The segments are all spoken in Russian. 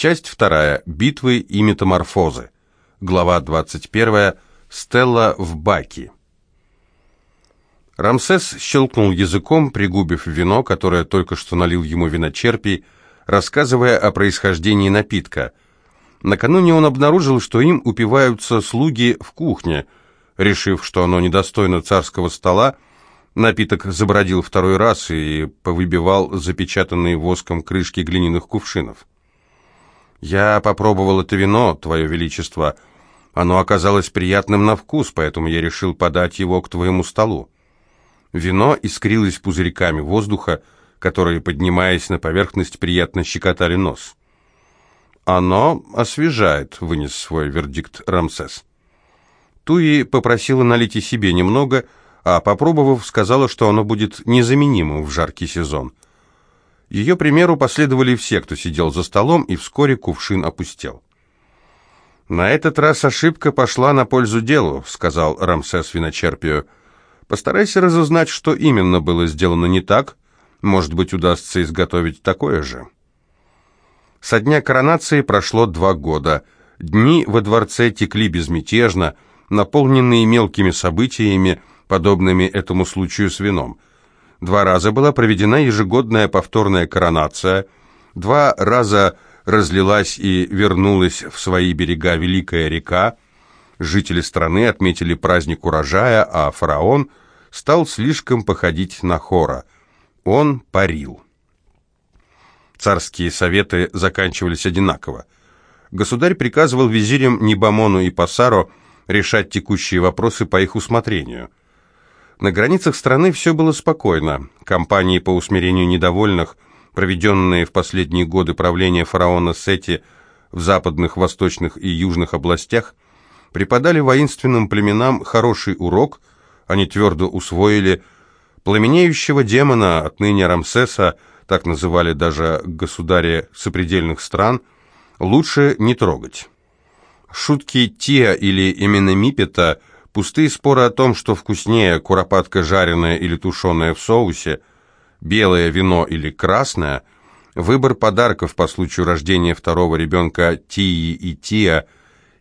Часть вторая. Битвы и метаморфозы. Глава 21. Стелла в баке. Рамсес щелкнул языком, пригубив вино, которое только что налил ему виночерпий, рассказывая о происхождении напитка. Накануне он обнаружил, что им упиваются слуги в кухне. Решив, что оно недостойно царского стола, напиток забродил второй раз и повыбивал запечатанные воском крышки глиняных кувшинов. «Я попробовал это вино, Твое Величество. Оно оказалось приятным на вкус, поэтому я решил подать его к твоему столу». Вино искрилось пузырьками воздуха, которые, поднимаясь на поверхность, приятно щекотали нос. «Оно освежает», — вынес свой вердикт Рамсес. Туи попросила налить и себе немного, а, попробовав, сказала, что оно будет незаменимым в жаркий сезон — ее примеру последовали все, кто сидел за столом, и вскоре кувшин опустел. «На этот раз ошибка пошла на пользу делу», — сказал Рамсес виночерпию. «Постарайся разузнать, что именно было сделано не так. Может быть, удастся изготовить такое же». Со дня коронации прошло два года. Дни во дворце текли безмятежно, наполненные мелкими событиями, подобными этому случаю с вином — Два раза была проведена ежегодная повторная коронация, два раза разлилась и вернулась в свои берега Великая река, жители страны отметили праздник урожая, а фараон стал слишком походить на хора. Он парил. Царские советы заканчивались одинаково. Государь приказывал визирям Нибамону и Пасаро решать текущие вопросы по их усмотрению – на границах страны все было спокойно. Кампании по усмирению недовольных, проведенные в последние годы правления фараона Сети в западных, восточных и южных областях, преподали воинственным племенам хороший урок, они твердо усвоили пламенеющего демона, отныне Рамсеса, так называли даже государи сопредельных стран, лучше не трогать. Шутки Тия или именно Мипета – Пустые споры о том, что вкуснее куропатка жареная или тушеная в соусе, белое вино или красное, выбор подарков по случаю рождения второго ребенка Тии и Тия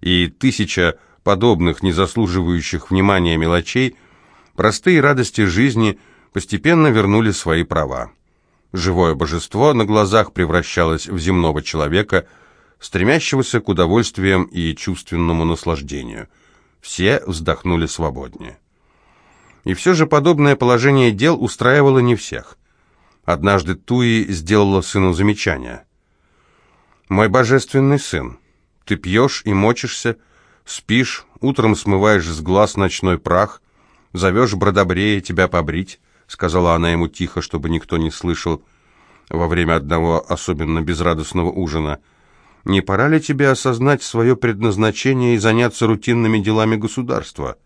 и тысяча подобных незаслуживающих внимания мелочей, простые радости жизни постепенно вернули свои права. Живое божество на глазах превращалось в земного человека, стремящегося к удовольствиям и чувственному наслаждению – все вздохнули свободнее. И все же подобное положение дел устраивало не всех. Однажды Туи сделала сыну замечание. «Мой божественный сын, ты пьешь и мочишься, спишь, утром смываешь с глаз ночной прах, зовешь бродобрея тебя побрить», сказала она ему тихо, чтобы никто не слышал, во время одного особенно безрадостного ужина – не пора ли тебе осознать свое предназначение и заняться рутинными делами государства?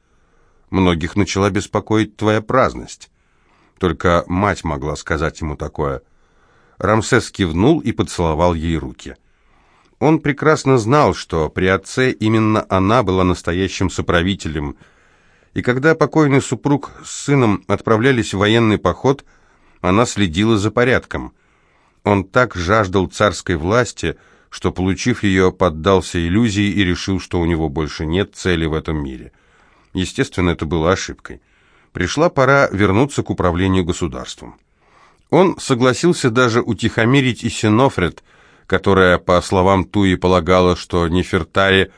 Многих начала беспокоить твоя праздность. Только мать могла сказать ему такое. Рамсес кивнул и поцеловал ей руки. Он прекрасно знал, что при отце именно она была настоящим соправителем, и когда покойный супруг с сыном отправлялись в военный поход, она следила за порядком. Он так жаждал царской власти, что, получив ее, поддался иллюзии и решил, что у него больше нет цели в этом мире. Естественно, это было ошибкой. Пришла пора вернуться к управлению государством. Он согласился даже утихомирить и Синофред, которая, по словам Туи, полагала, что Нефертаре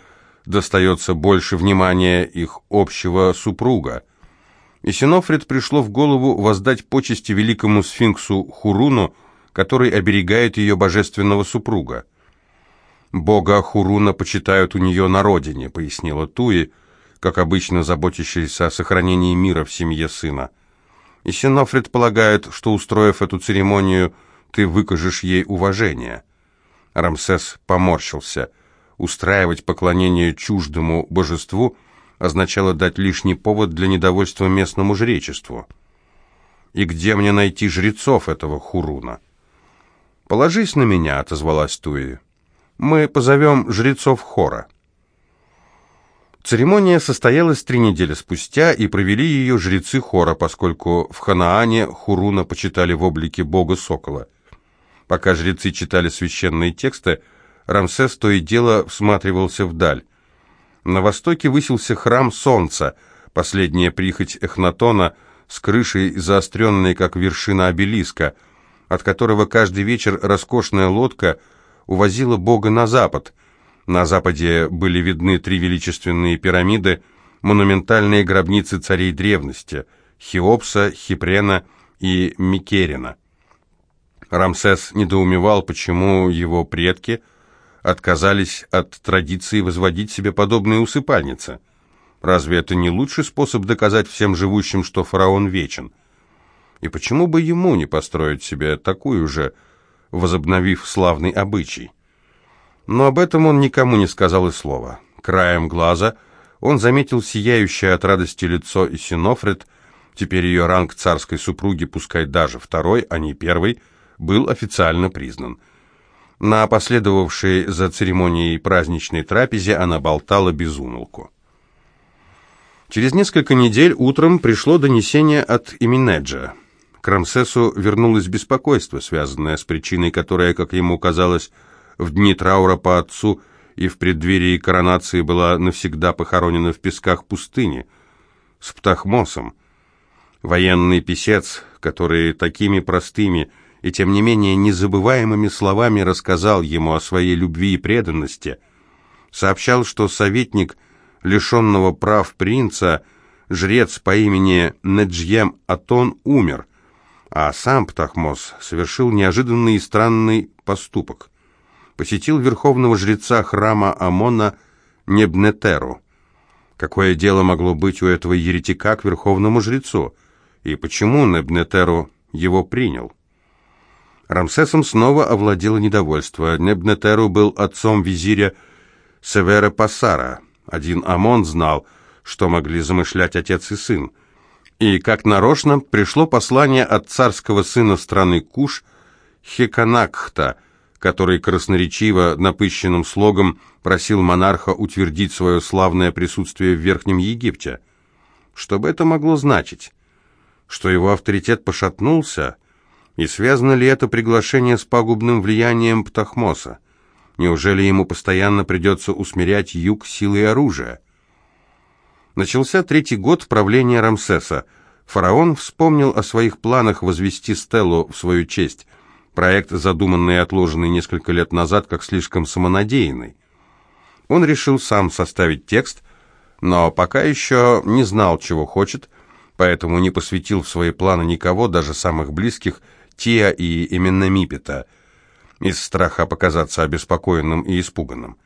достается больше внимания их общего супруга. И Синофред пришло в голову воздать почести великому сфинксу Хуруну, который оберегает ее божественного супруга. Бога Хуруна почитают у нее на родине», — пояснила Туи, как обычно заботящаяся о сохранении мира в семье сына. И Синофрид полагает, что, устроив эту церемонию, ты выкажешь ей уважение. Рамсес поморщился. Устраивать поклонение чуждому божеству означало дать лишний повод для недовольства местному жречеству. «И где мне найти жрецов этого Хуруна?» «Положись на меня», — отозвалась Туи. Мы позовем жрецов хора». Церемония состоялась три недели спустя, и провели ее жрецы хора, поскольку в Ханаане Хуруна почитали в облике бога Сокола. Пока жрецы читали священные тексты, Рамсес то и дело всматривался вдаль. На востоке высился храм Солнца, последняя прихоть Эхнатона, с крышей заостренной, как вершина обелиска, от которого каждый вечер роскошная лодка увозила Бога на запад. На западе были видны три величественные пирамиды, монументальные гробницы царей древности – Хеопса, Хипрена и Микерина. Рамсес недоумевал, почему его предки – отказались от традиции возводить себе подобные усыпальницы. Разве это не лучший способ доказать всем живущим, что фараон вечен? И почему бы ему не построить себе такую же, возобновив славный обычай? Но об этом он никому не сказал и слова. Краем глаза он заметил сияющее от радости лицо Исинофред, теперь ее ранг царской супруги, пускай даже второй, а не первый, был официально признан – на последовавшей за церемонией праздничной трапезе она болтала без умолку. Через несколько недель утром пришло донесение от Иминеджа. К Рамсесу вернулось беспокойство, связанное с причиной, которая, как ему казалось, в дни траура по отцу и в преддверии коронации была навсегда похоронена в песках пустыни, с Птахмосом. Военный писец, который такими простыми, и тем не менее незабываемыми словами рассказал ему о своей любви и преданности. Сообщал, что советник лишенного прав принца, жрец по имени Неджьем Атон, умер, а сам Птахмос совершил неожиданный и странный поступок. Посетил верховного жреца храма Амона Небнетеру. Какое дело могло быть у этого еретика к верховному жрецу? И почему Небнетеру его принял? Рамсесом снова овладело недовольство. Небнетеру был отцом визиря Севера Пассара. Один Амон знал, что могли замышлять отец и сын. И, как нарочно, пришло послание от царского сына страны Куш, Хеканакхта, который красноречиво, напыщенным слогом просил монарха утвердить свое славное присутствие в Верхнем Египте. Что бы это могло значить? Что его авторитет пошатнулся – и связано ли это приглашение с пагубным влиянием Птахмоса? Неужели ему постоянно придется усмирять юг силой оружия? Начался третий год правления Рамсеса. Фараон вспомнил о своих планах возвести Стеллу в свою честь. Проект, задуманный и отложенный несколько лет назад, как слишком самонадеянный. Он решил сам составить текст, но пока еще не знал, чего хочет, поэтому не посвятил в свои планы никого, даже самых близких, Тия и именно Мипета, из страха показаться обеспокоенным и испуганным.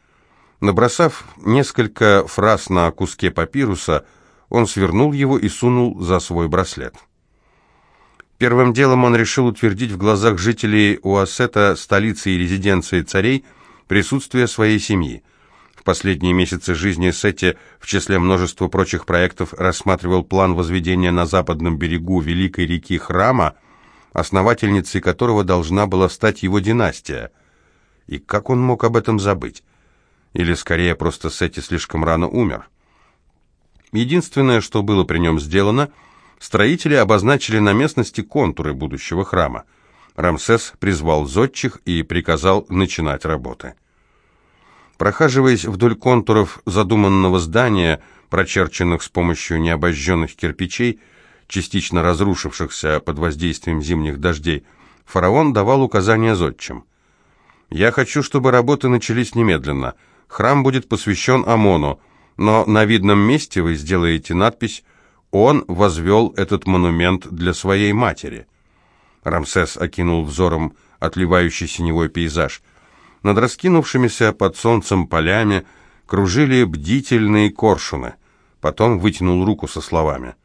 Набросав несколько фраз на куске папируса, он свернул его и сунул за свой браслет. Первым делом он решил утвердить в глазах жителей Уассета, столицы и резиденции царей, присутствие своей семьи. В последние месяцы жизни Сети в числе множества прочих проектов рассматривал план возведения на западном берегу Великой реки Храма – основательницей которого должна была стать его династия. И как он мог об этом забыть? Или, скорее, просто Сети слишком рано умер? Единственное, что было при нем сделано, строители обозначили на местности контуры будущего храма. Рамсес призвал зодчих и приказал начинать работы. Прохаживаясь вдоль контуров задуманного здания, прочерченных с помощью необожженных кирпичей, частично разрушившихся под воздействием зимних дождей, фараон давал указания зодчим. «Я хочу, чтобы работы начались немедленно. Храм будет посвящен Амону, но на видном месте вы сделаете надпись «Он возвел этот монумент для своей матери». Рамсес окинул взором отливающий синевой пейзаж. Над раскинувшимися под солнцем полями кружили бдительные коршуны. Потом вытянул руку со словами –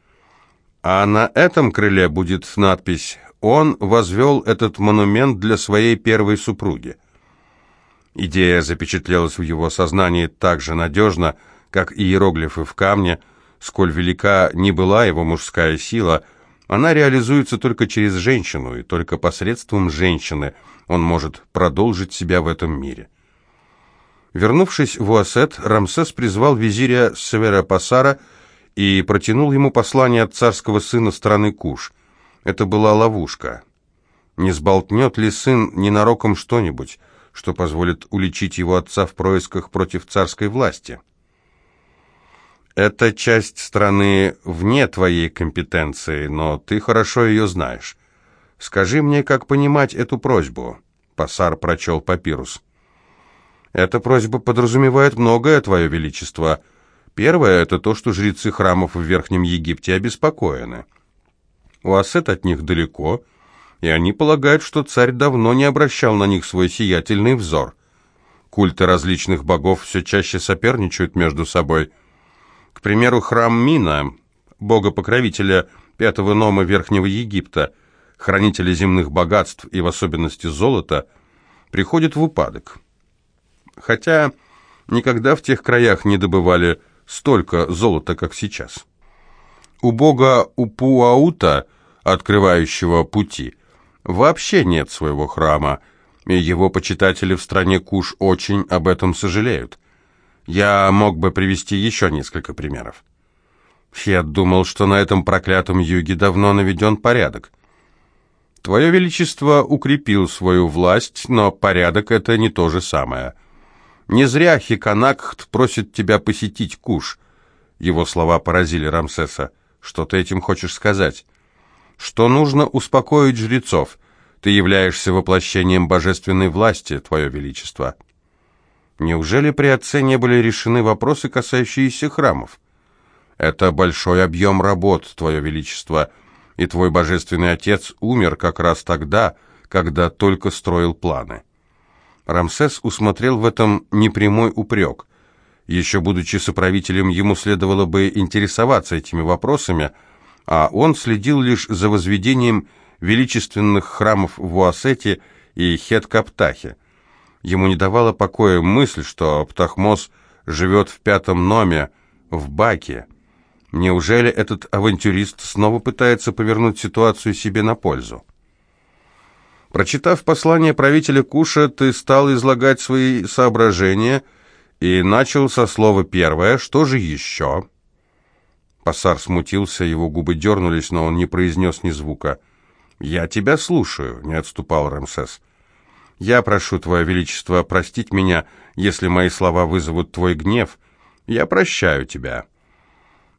а на этом крыле будет надпись «Он возвел этот монумент для своей первой супруги». Идея запечатлелась в его сознании так же надежно, как иероглифы в камне, сколь велика ни была его мужская сила, она реализуется только через женщину, и только посредством женщины он может продолжить себя в этом мире. Вернувшись в Уасет, Рамсес призвал визиря Севера Пасара и протянул ему послание от царского сына страны Куш. Это была ловушка. Не сболтнет ли сын ненароком что-нибудь, что позволит уличить его отца в происках против царской власти. «Это часть страны вне твоей компетенции, но ты хорошо ее знаешь. Скажи мне, как понимать эту просьбу?» Пасар прочел папирус. «Эта просьба подразумевает многое, Твое Величество. Первое — это то, что жрецы храмов в Верхнем Египте обеспокоены. Уассет от них далеко, и они полагают, что царь давно не обращал на них свой сиятельный взор. Культы различных богов все чаще соперничают между собой. К примеру, храм Мина, бога-покровителя пятого нома Верхнего Египта — хранители земных богатств и в особенности золота, приходят в упадок. Хотя никогда в тех краях не добывали столько золота, как сейчас. У бога Упуаута, открывающего пути, вообще нет своего храма, и его почитатели в стране Куш очень об этом сожалеют. Я мог бы привести еще несколько примеров. Я думал, что на этом проклятом юге давно наведен порядок. Твое Величество укрепил свою власть, но порядок — это не то же самое. Не зря Хиканакхт просит тебя посетить Куш. Его слова поразили Рамсеса. Что ты этим хочешь сказать? Что нужно успокоить жрецов. Ты являешься воплощением божественной власти, Твое Величество. Неужели при отце не были решены вопросы, касающиеся храмов? Это большой объем работ, Твое Величество, — и твой божественный отец умер как раз тогда, когда только строил планы». Рамсес усмотрел в этом непрямой упрек. Еще будучи соправителем, ему следовало бы интересоваться этими вопросами, а он следил лишь за возведением величественных храмов в Уасете и Хет-Каптахе. Ему не давала покоя мысль, что Птахмос живет в пятом номе, в Баке. Неужели этот авантюрист снова пытается повернуть ситуацию себе на пользу? Прочитав послание правителя Куша, ты стал излагать свои соображения и начал со слова «первое». Что же еще?» Пассар смутился, его губы дернулись, но он не произнес ни звука. «Я тебя слушаю», — не отступал Рамсес. «Я прошу, Твое Величество, простить меня, если мои слова вызовут Твой гнев. Я прощаю тебя».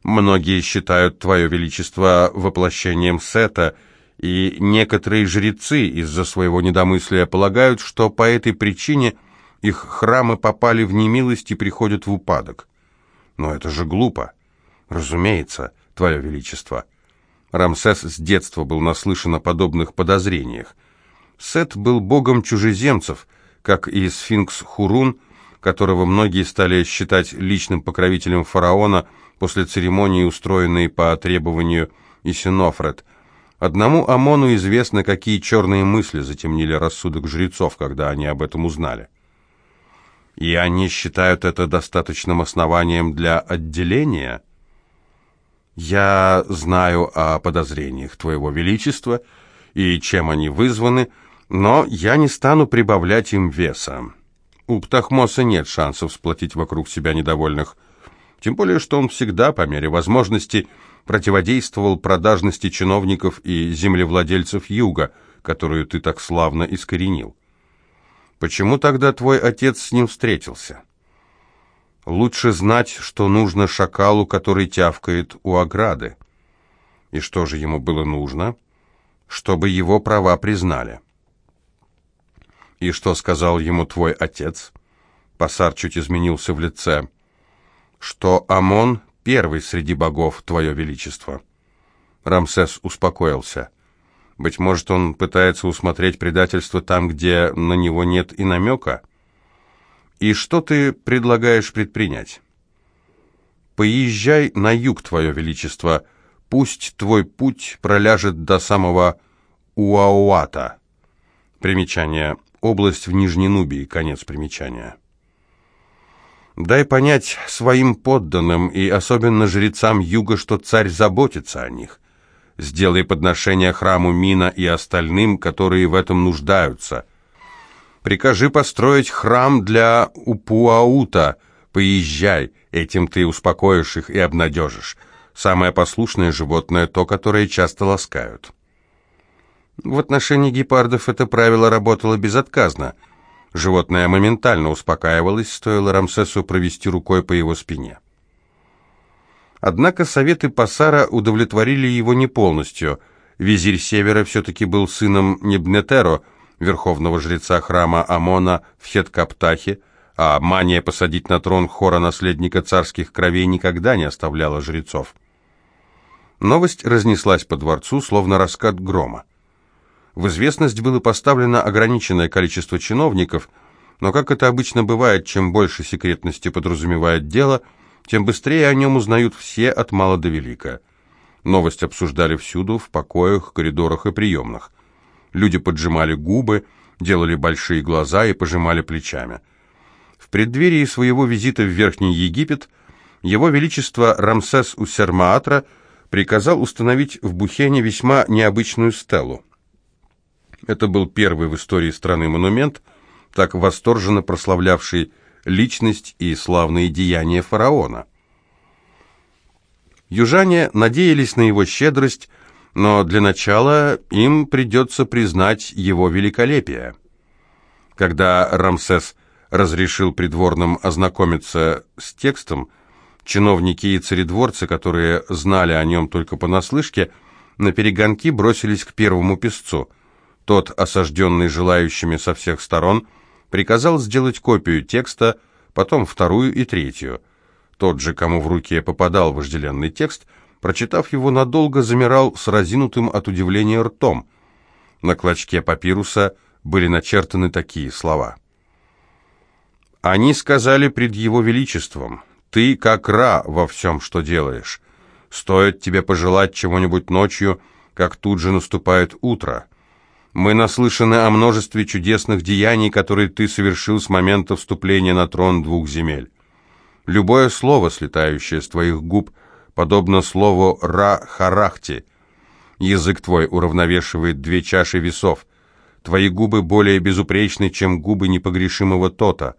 Многие считают Твое Величество воплощением Сета, и некоторые жрецы из-за своего недомыслия полагают, что по этой причине их храмы попали в немилость и приходят в упадок. Но это же глупо. Разумеется, Твое Величество. Рамсес с детства был наслышан о подобных подозрениях. Сет был богом чужеземцев, как и сфинкс Хурун, которого многие стали считать личным покровителем фараона – после церемонии, устроенной по требованию Исинофред. Одному Амону известно, какие черные мысли затемнили рассудок жрецов, когда они об этом узнали. И они считают это достаточным основанием для отделения? Я знаю о подозрениях Твоего Величества и чем они вызваны, но я не стану прибавлять им веса. У Птахмоса нет шансов сплотить вокруг себя недовольных тем более, что он всегда, по мере возможности, противодействовал продажности чиновников и землевладельцев Юга, которую ты так славно искоренил. Почему тогда твой отец с ним встретился? Лучше знать, что нужно шакалу, который тявкает у ограды. И что же ему было нужно? Чтобы его права признали. И что сказал ему твой отец? Пасар чуть изменился в лице что Амон первый среди богов, Твое Величество. Рамсес успокоился. Быть может, он пытается усмотреть предательство там, где на него нет и намека? И что ты предлагаешь предпринять? Поезжай на юг, Твое Величество, пусть твой путь проляжет до самого Уауата. Примечание. Область в Нижней Нубии. Конец примечания. Дай понять своим подданным и особенно жрецам юга, что царь заботится о них. Сделай подношение храму Мина и остальным, которые в этом нуждаются. Прикажи построить храм для Упуаута. Поезжай, этим ты успокоишь их и обнадежишь. Самое послушное животное то, которое часто ласкают. В отношении гепардов это правило работало безотказно – Животное моментально успокаивалось, стоило Рамсесу провести рукой по его спине. Однако советы Пасара удовлетворили его не полностью. Визирь Севера все-таки был сыном Небнетеро, верховного жреца храма Амона в Хеткаптахе, а мания посадить на трон хора наследника царских кровей никогда не оставляла жрецов. Новость разнеслась по дворцу, словно раскат грома. В известность было поставлено ограниченное количество чиновников, но, как это обычно бывает, чем больше секретности подразумевает дело, тем быстрее о нем узнают все от мала до велика. Новость обсуждали всюду, в покоях, коридорах и приемных. Люди поджимали губы, делали большие глаза и пожимали плечами. В преддверии своего визита в Верхний Египет его Величество Рамсес Усермаатра приказал установить в Бухене весьма необычную стелу. Это был первый в истории страны монумент, так восторженно прославлявший личность и славные деяния фараона. Южане надеялись на его щедрость, но для начала им придется признать его великолепие. Когда Рамсес разрешил придворным ознакомиться с текстом, чиновники и царедворцы, которые знали о нем только понаслышке, на перегонки бросились к первому песцу. Тот, осажденный желающими со всех сторон, приказал сделать копию текста, потом вторую и третью. Тот же, кому в руке попадал вожделенный текст – прочитав его надолго, замирал с разинутым от удивления ртом. На клочке папируса были начертаны такие слова. «Они сказали пред его величеством, ты как Ра во всем, что делаешь. Стоит тебе пожелать чего-нибудь ночью, как тут же наступает утро. Мы наслышаны о множестве чудесных деяний, которые ты совершил с момента вступления на трон двух земель. Любое слово, слетающее с твоих губ – подобно слову «ра-харахти». Язык твой уравновешивает две чаши весов. Твои губы более безупречны, чем губы непогрешимого Тота.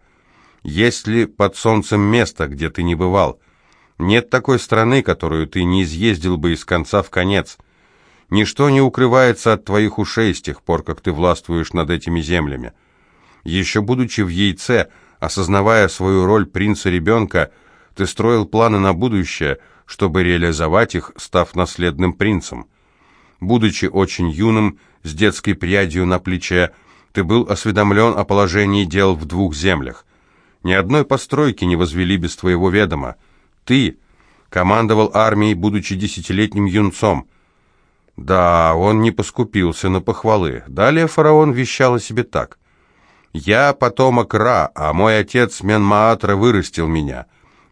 Есть ли под солнцем место, где ты не бывал? Нет такой страны, которую ты не изъездил бы из конца в конец. Ничто не укрывается от твоих ушей с тех пор, как ты властвуешь над этими землями. Еще будучи в яйце, осознавая свою роль принца-ребенка, ты строил планы на будущее – чтобы реализовать их, став наследным принцем. Будучи очень юным, с детской прядью на плече, ты был осведомлен о положении дел в двух землях. Ни одной постройки не возвели без твоего ведома. Ты командовал армией, будучи десятилетним юнцом. Да, он не поскупился на похвалы. Далее фараон вещал о себе так. «Я потомок Ра, а мой отец Менмаатра вырастил меня».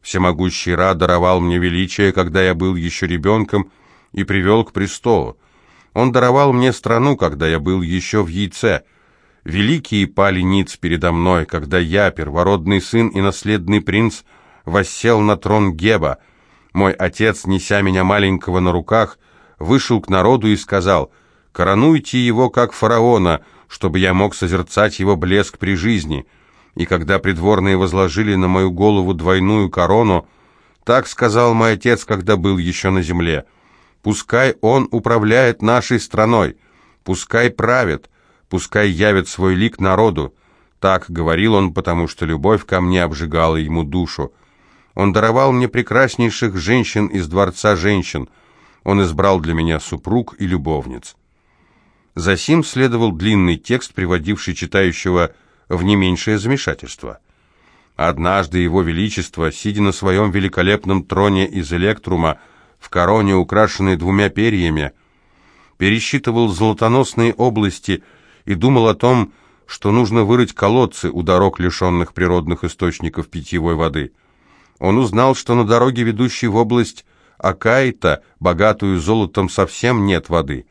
Всемогущий Ра даровал мне величие, когда я был еще ребенком, и привел к престолу. Он даровал мне страну, когда я был еще в яйце. Великие пали ниц передо мной, когда я, первородный сын и наследный принц, воссел на трон Геба. Мой отец, неся меня маленького на руках, вышел к народу и сказал, «Коронуйте его, как фараона, чтобы я мог созерцать его блеск при жизни» и когда придворные возложили на мою голову двойную корону, так сказал мой отец, когда был еще на земле. Пускай он управляет нашей страной, пускай правит, пускай явит свой лик народу. Так говорил он, потому что любовь ко мне обжигала ему душу. Он даровал мне прекраснейших женщин из дворца женщин. Он избрал для меня супруг и любовниц. Засим следовал длинный текст, приводивший читающего в не меньшее замешательство. Однажды его величество, сидя на своем великолепном троне из электрума, в короне, украшенной двумя перьями, пересчитывал золотоносные области и думал о том, что нужно вырыть колодцы у дорог, лишенных природных источников питьевой воды. Он узнал, что на дороге, ведущей в область Акаита, богатую золотом, совсем нет воды.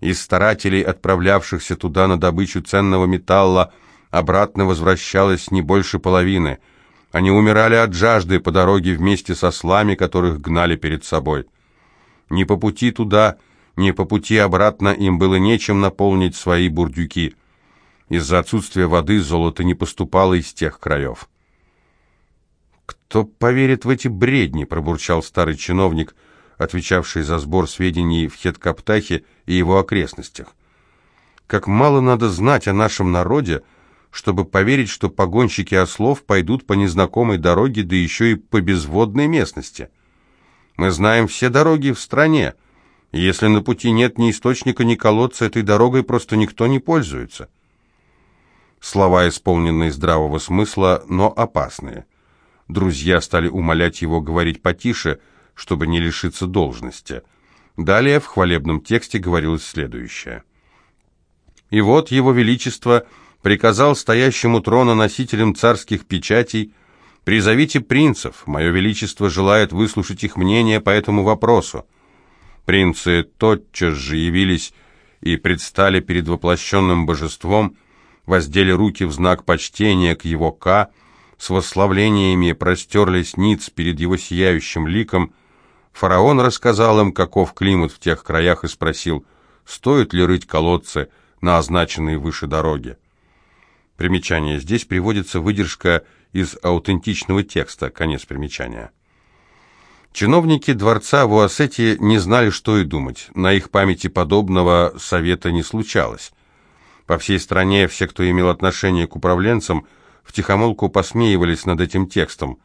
Из старателей, отправлявшихся туда на добычу ценного металла, обратно возвращалось не больше половины. Они умирали от жажды по дороге вместе со слами, которых гнали перед собой. Ни по пути туда, ни по пути обратно им было нечем наполнить свои бурдюки. Из-за отсутствия воды золото не поступало из тех краев. «Кто поверит в эти бредни?» – пробурчал старый чиновник, отвечавший за сбор сведений в Хеткаптахе и его окрестностях. «Как мало надо знать о нашем народе, чтобы поверить, что погонщики ослов пойдут по незнакомой дороге, да еще и по безводной местности. Мы знаем все дороги в стране. Если на пути нет ни источника, ни колодца, этой дорогой просто никто не пользуется. Слова, исполненные здравого смысла, но опасные. Друзья стали умолять его говорить потише, чтобы не лишиться должности. Далее в хвалебном тексте говорилось следующее. «И вот его величество приказал стоящему трона носителям царских печатей «Призовите принцев, мое величество желает выслушать их мнение по этому вопросу». Принцы тотчас же явились и предстали перед воплощенным божеством, воздели руки в знак почтения к его Ка, с восславлениями простерлись ниц перед его сияющим ликом. Фараон рассказал им, каков климат в тех краях, и спросил, стоит ли рыть колодцы на означенные выше дороги. Примечание. Здесь приводится выдержка из аутентичного текста. Конец примечания. Чиновники дворца в Уассете не знали, что и думать. На их памяти подобного совета не случалось. По всей стране все, кто имел отношение к управленцам, втихомолку посмеивались над этим текстом.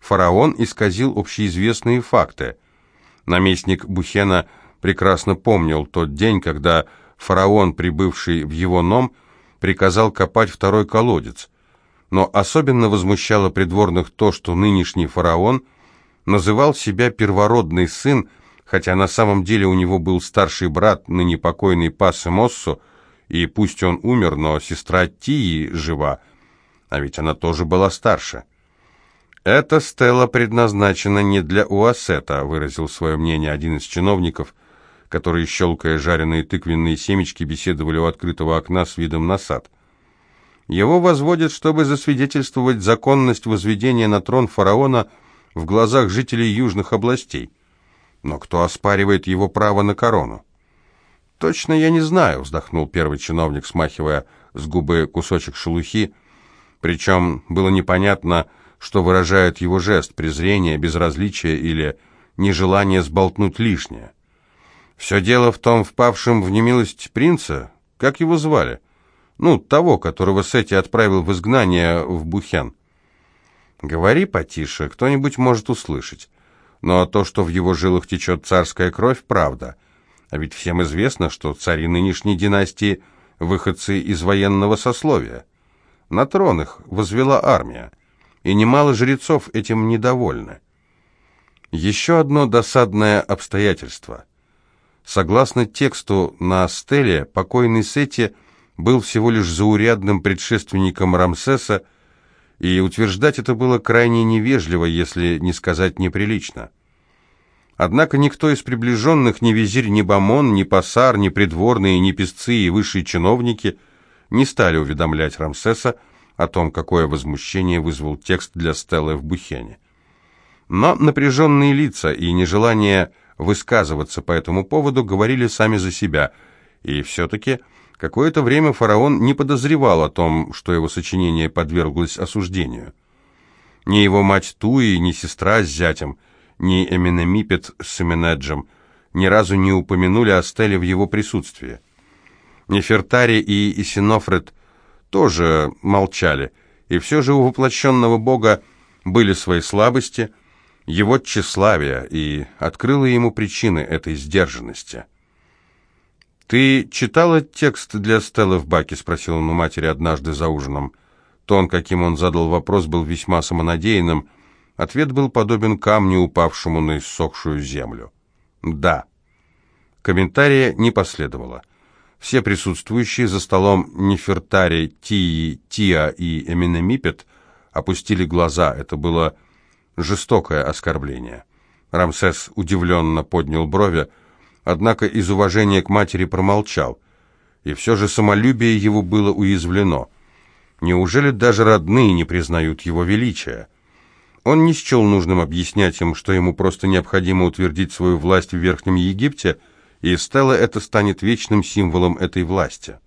Фараон исказил общеизвестные факты. Наместник Бухена прекрасно помнил тот день, когда фараон, прибывший в его ном, приказал копать второй колодец. Но особенно возмущало придворных то, что нынешний фараон называл себя первородный сын, хотя на самом деле у него был старший брат, ныне покойный Пассе Моссо, и пусть он умер, но сестра Тии жива, а ведь она тоже была старше. «Эта стела предназначена не для Уассета», — выразил свое мнение один из чиновников, которые, щелкая жареные тыквенные семечки, беседовали у открытого окна с видом на сад. Его возводят, чтобы засвидетельствовать законность возведения на трон фараона в глазах жителей южных областей. Но кто оспаривает его право на корону? «Точно я не знаю», — вздохнул первый чиновник, смахивая с губы кусочек шелухи, — причем было непонятно, что выражает его жест, презрение, безразличие или нежелание сболтнуть лишнее. Все дело в том впавшем в немилость принца, как его звали? Ну, того, которого Сети отправил в изгнание в Бухен. Говори потише, кто-нибудь может услышать. Но то, что в его жилах течет царская кровь, правда. А ведь всем известно, что цари нынешней династии – выходцы из военного сословия. На трон их возвела армия, и немало жрецов этим недовольны. Еще одно досадное обстоятельство. Согласно тексту на стеле, покойный Сети был всего лишь заурядным предшественником Рамсеса, и утверждать это было крайне невежливо, если не сказать неприлично. Однако никто из приближенных, ни визирь, ни бамон, ни пасар, ни придворные, ни песцы и высшие чиновники – не стали уведомлять Рамсеса о том, какое возмущение вызвал текст для Стеллы в Бухене. Но напряженные лица и нежелание высказываться по этому поводу говорили сами за себя, и все-таки какое-то время фараон не подозревал о том, что его сочинение подверглось осуждению. Ни его мать Туи, ни сестра с зятем, ни Эминемипет с Эминеджем ни разу не упомянули о Стелле в его присутствии. Нефертари и Исинофред тоже молчали, и все же у воплощенного Бога были свои слабости, его тщеславие, и открыло ему причины этой сдержанности. «Ты читала текст для Стеллы в баке?» — спросил он у матери однажды за ужином. Тон, каким он задал вопрос, был весьма самонадеянным. Ответ был подобен камню, упавшему на иссохшую землю. «Да». Комментария не последовало. Все присутствующие за столом Нефертари, Тии, Тиа и Эминемипет опустили глаза. Это было жестокое оскорбление. Рамсес удивленно поднял брови, однако из уважения к матери промолчал. И все же самолюбие его было уязвлено. Неужели даже родные не признают его величия? Он не счел нужным объяснять им, что ему просто необходимо утвердить свою власть в Верхнем Египте – и Стелла это станет вечным символом этой власти.